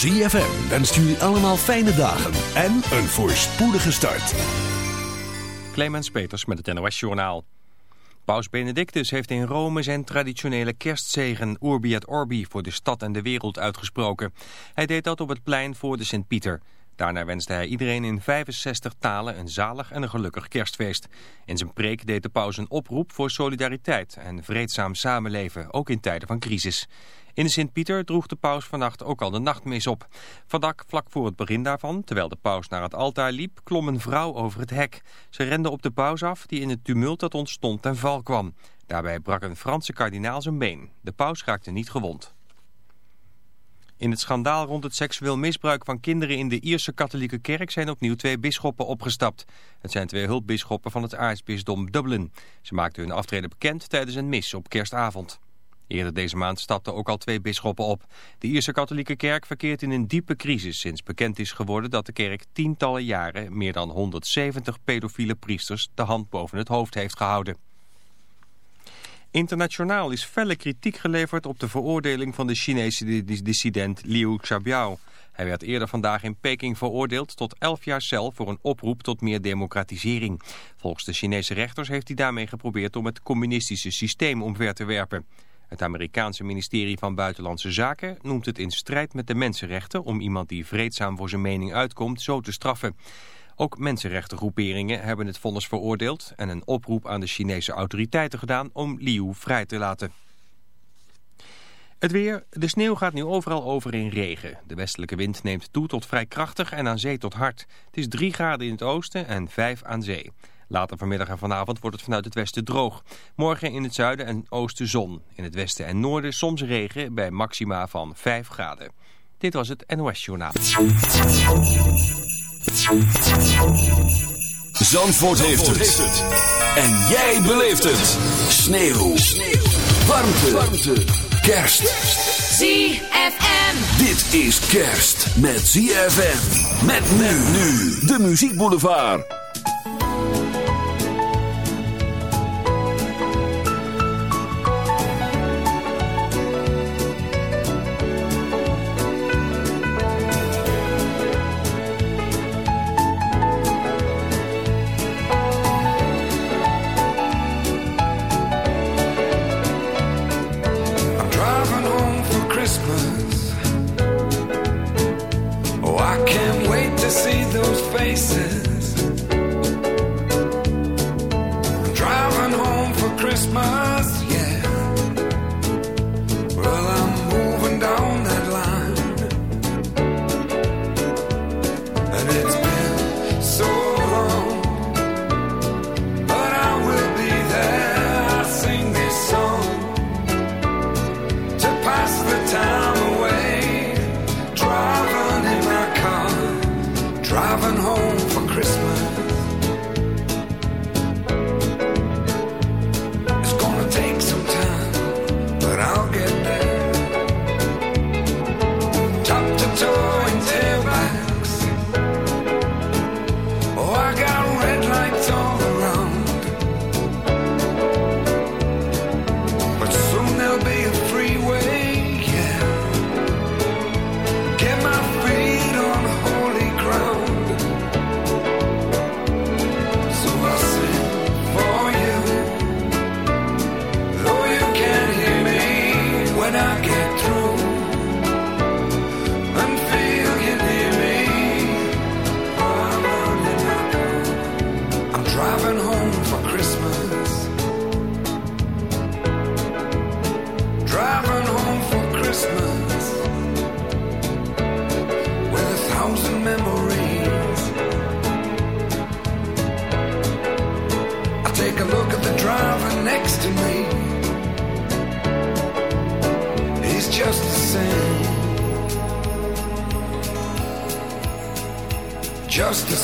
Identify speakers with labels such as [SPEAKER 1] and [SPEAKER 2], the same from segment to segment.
[SPEAKER 1] ZFM wenst jullie allemaal fijne dagen en een voorspoedige start.
[SPEAKER 2] Clemens Peters met het NOS Journaal. Paus Benedictus heeft in Rome zijn traditionele kerstzegen Urbi et Orbi voor de stad en de wereld uitgesproken. Hij deed dat op het plein voor de Sint-Pieter. Daarna wenste hij iedereen in 65 talen een zalig en een gelukkig kerstfeest. In zijn preek deed de paus een oproep voor solidariteit en vreedzaam samenleven, ook in tijden van crisis. In Sint-Pieter droeg de paus vannacht ook al de nachtmis op. Vandaag, vlak voor het begin daarvan, terwijl de paus naar het altaar liep, klom een vrouw over het hek. Ze rende op de paus af, die in het tumult dat ontstond ten val kwam. Daarbij brak een Franse kardinaal zijn been. De paus raakte niet gewond. In het schandaal rond het seksueel misbruik van kinderen in de Ierse katholieke kerk zijn opnieuw twee bisschoppen opgestapt. Het zijn twee hulpbisschoppen van het aartsbisdom Dublin. Ze maakten hun aftreden bekend tijdens een mis op kerstavond. Eerder deze maand stapten ook al twee bisschoppen op. De Ierse katholieke kerk verkeert in een diepe crisis sinds bekend is geworden dat de kerk tientallen jaren meer dan 170 pedofiele priesters de hand boven het hoofd heeft gehouden. Internationaal is felle kritiek geleverd op de veroordeling van de Chinese dissident Liu Xiaobiao. Hij werd eerder vandaag in Peking veroordeeld tot 11 jaar cel voor een oproep tot meer democratisering. Volgens de Chinese rechters heeft hij daarmee geprobeerd om het communistische systeem omver te werpen. Het Amerikaanse ministerie van Buitenlandse Zaken noemt het in strijd met de mensenrechten om iemand die vreedzaam voor zijn mening uitkomt zo te straffen. Ook mensenrechtengroeperingen hebben het vonnis veroordeeld en een oproep aan de Chinese autoriteiten gedaan om Liu vrij te laten. Het weer. De sneeuw gaat nu overal over in regen. De westelijke wind neemt toe tot vrij krachtig en aan zee tot hard. Het is 3 graden in het oosten en 5 aan zee. Later vanmiddag en vanavond wordt het vanuit het westen droog. Morgen in het zuiden en oosten zon. In het westen en noorden soms regen bij maxima van 5 graden. Dit was het NOS Journaal.
[SPEAKER 1] Zandvoort, heeft, het. En jij beleeft het. Sneeuw. Warmte. Warmte. Kerst.
[SPEAKER 3] ZFM.
[SPEAKER 1] Dit is kerst met ZFM. Met men nu. De Muziek Boulevard.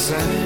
[SPEAKER 4] same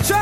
[SPEAKER 5] It's.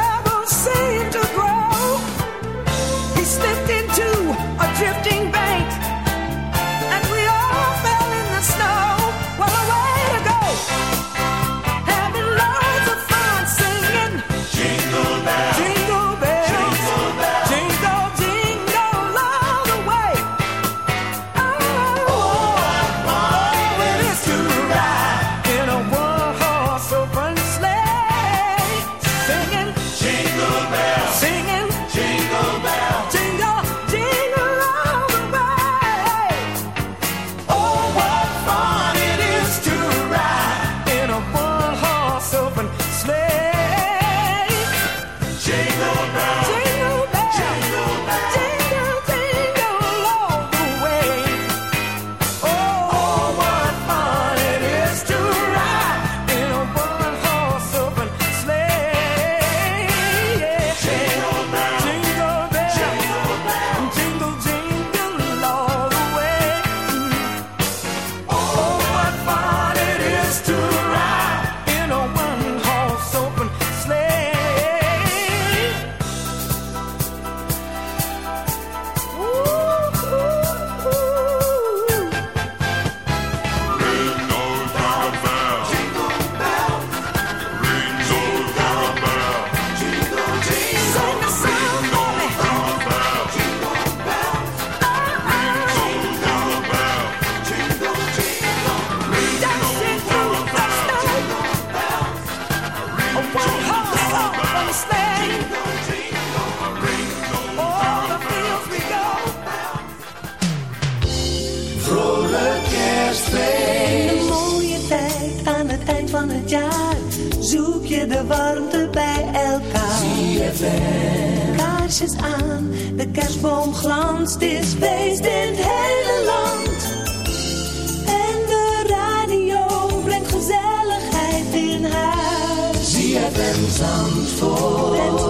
[SPEAKER 5] de
[SPEAKER 6] warmte bij elkaar. ZFM. Kaarsjes aan, de kerstboom glanst, is feest
[SPEAKER 7] in het hele land. En de radio brengt gezelligheid
[SPEAKER 6] in huis. ZFM Zandvoort.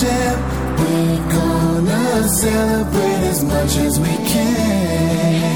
[SPEAKER 8] jam. We're gonna celebrate as much as we can.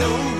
[SPEAKER 9] know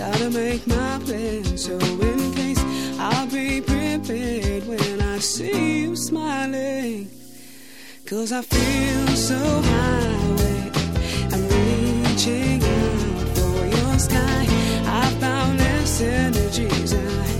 [SPEAKER 9] Gotta make my plan, so in case I'll be prepared when I see you smiling. Cause I feel so high, I'm reaching out for your sky. I've boundless energies, I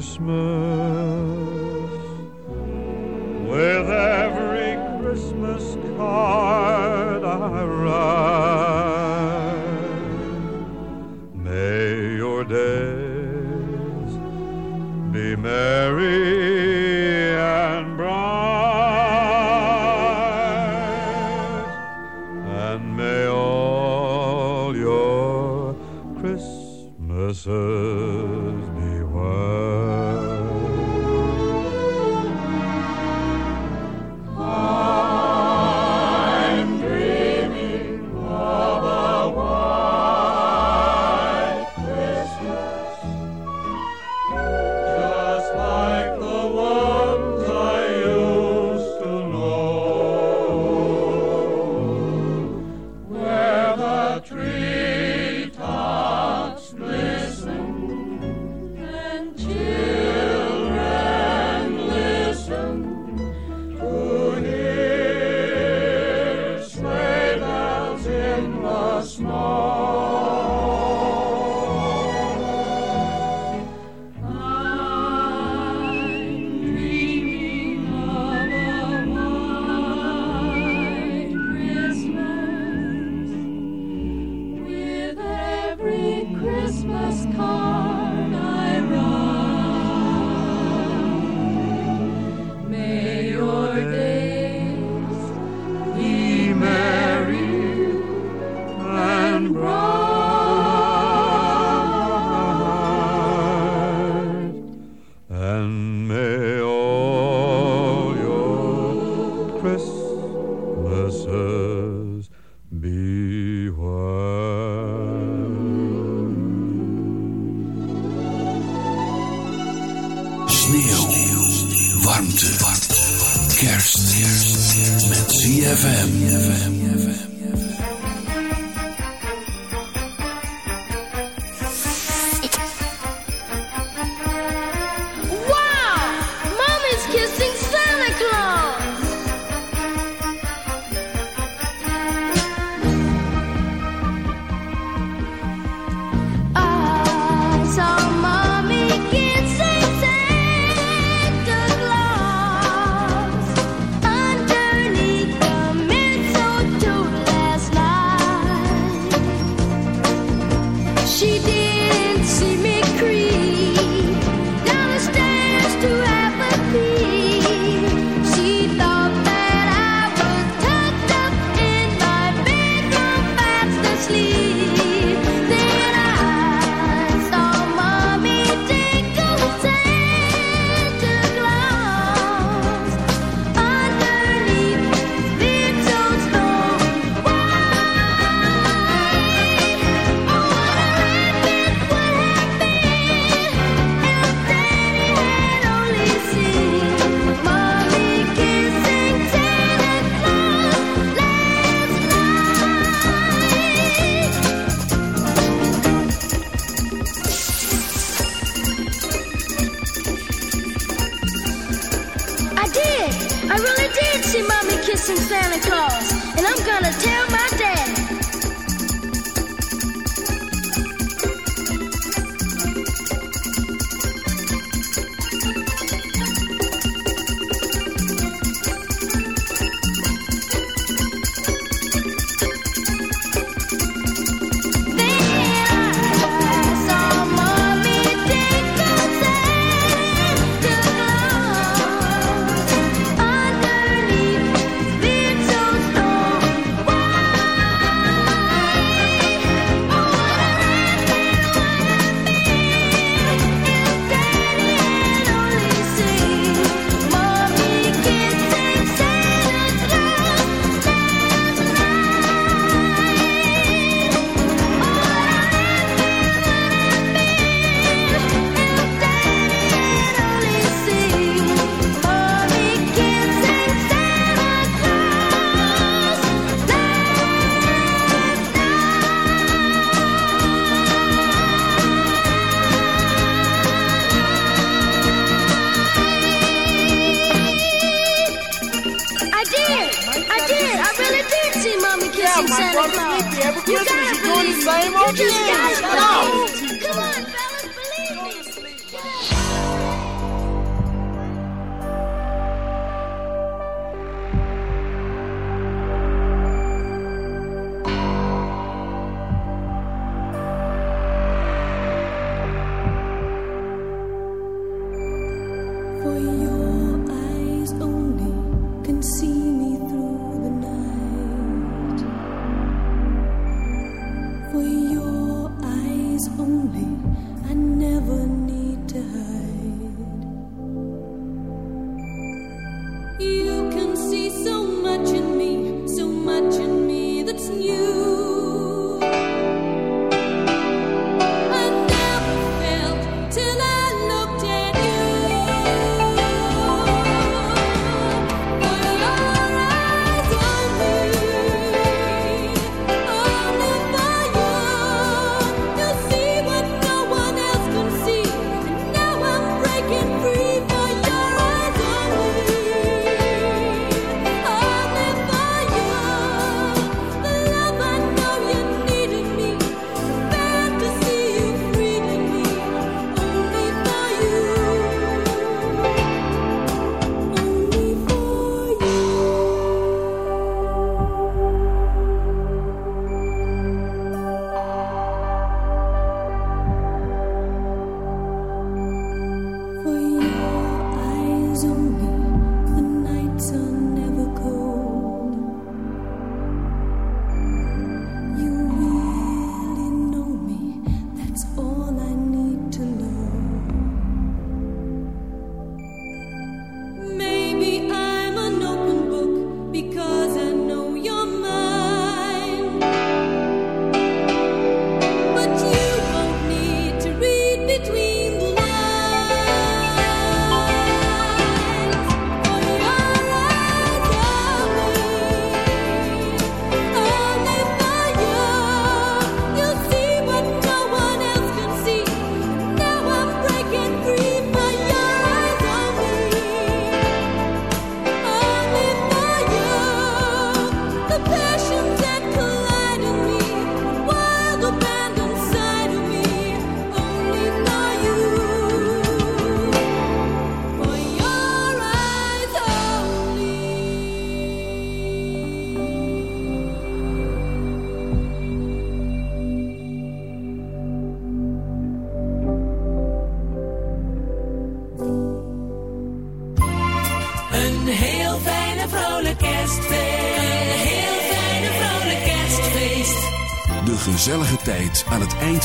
[SPEAKER 10] Christmas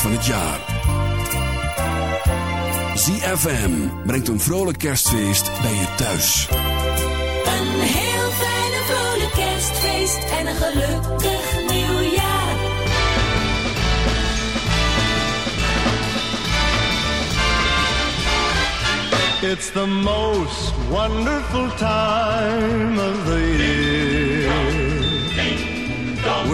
[SPEAKER 1] van het jaar. ZFM brengt een vrolijk kerstfeest bij je thuis.
[SPEAKER 4] Een heel fijne vrolijk kerstfeest en een gelukkig nieuwjaar.
[SPEAKER 10] It's the most wonderful time of the year.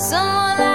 [SPEAKER 11] Someone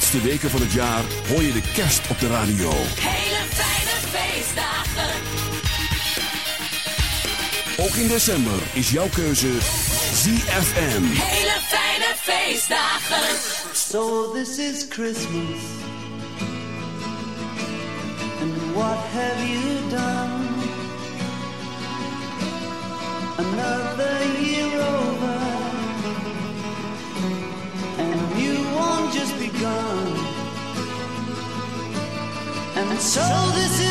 [SPEAKER 1] laatste weken van het jaar hoor je de kerst op de radio.
[SPEAKER 4] Hele fijne feestdagen.
[SPEAKER 1] Ook in december is jouw keuze ZFM.
[SPEAKER 4] Hele fijne feestdagen.
[SPEAKER 6] So this is Christmas. And what have you done? Another So this is.